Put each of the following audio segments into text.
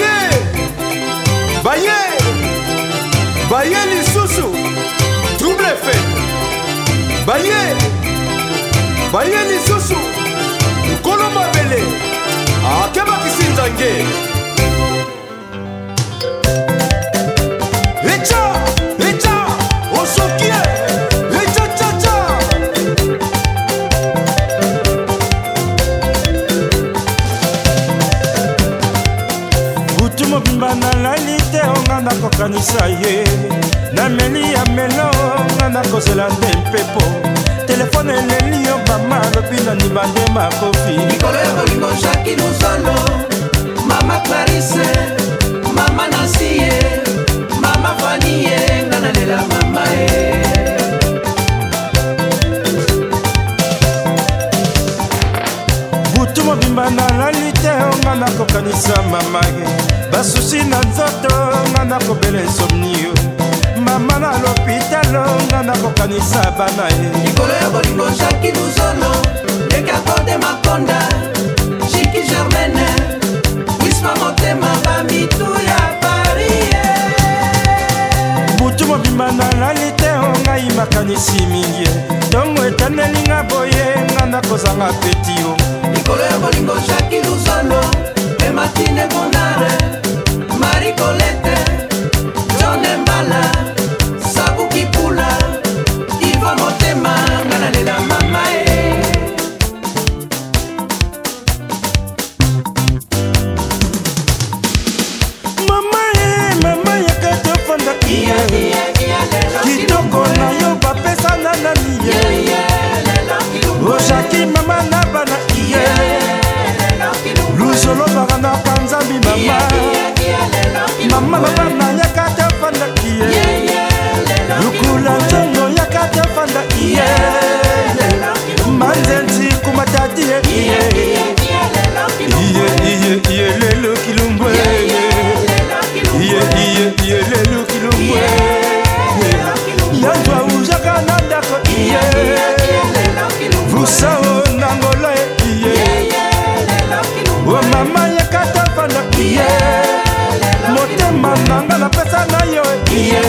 baye baye baye lisusu trouble fe baye baye lisusu nkolo mabele akebakisi ah, nzange nalali te onga oh, nakokanisa ye nameli ya melo onga oh, nakozela te mpepo telefone eleli yo oh, bama lobi na ndima nde makofi likolo ya bolingo shaki kobimba nalali te nga nakokanisa mamage basusi na nzoto nga nakobela esomnio mama na lopitalo nga nakokanisa bana ye likolo ya bolingo jaki luzono dekakode makonda jiki germaine wisma motema bamitu ya parie butu mobimba nalali te ngai makanisi mingi ntongo etanelinga boye nga nakozanga petio kolelo bolingo jaki luzolo mama yekatafanda iye motema nanga napesa na yo iye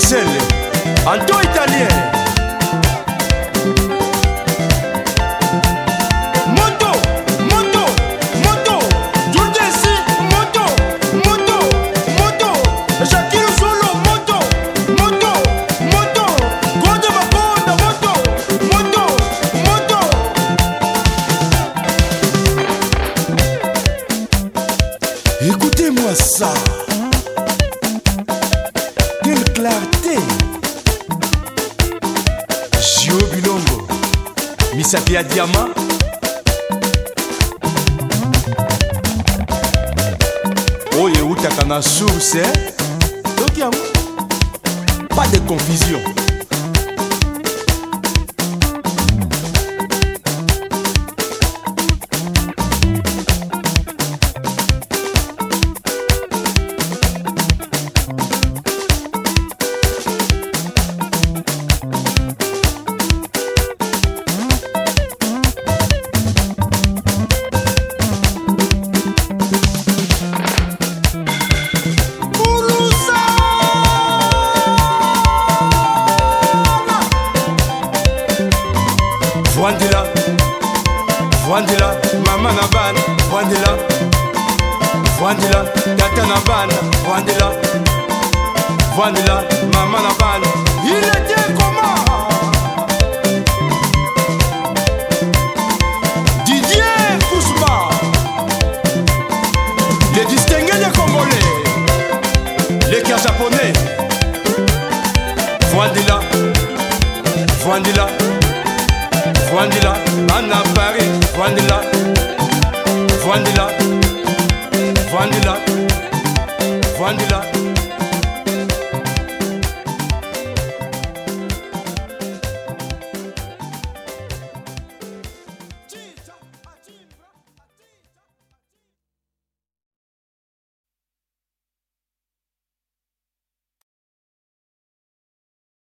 bruxelles anto italien moto moto moto judesi moto moto moto jakil solo moto moto moto kode makonda moto moto moto écoutez-moi ça duo bilongo misapi ya diama oyo eutaka na source tokiamo pas de confusion vandela vandela mama na bana vandela vandela tata na bana vandela vandela mama na bana il était comment didier kousma les distingués des congolais les cas japonais vandela vandela Vandila, Anna Paris, Vandila, Vandila, Vandila, Vandila.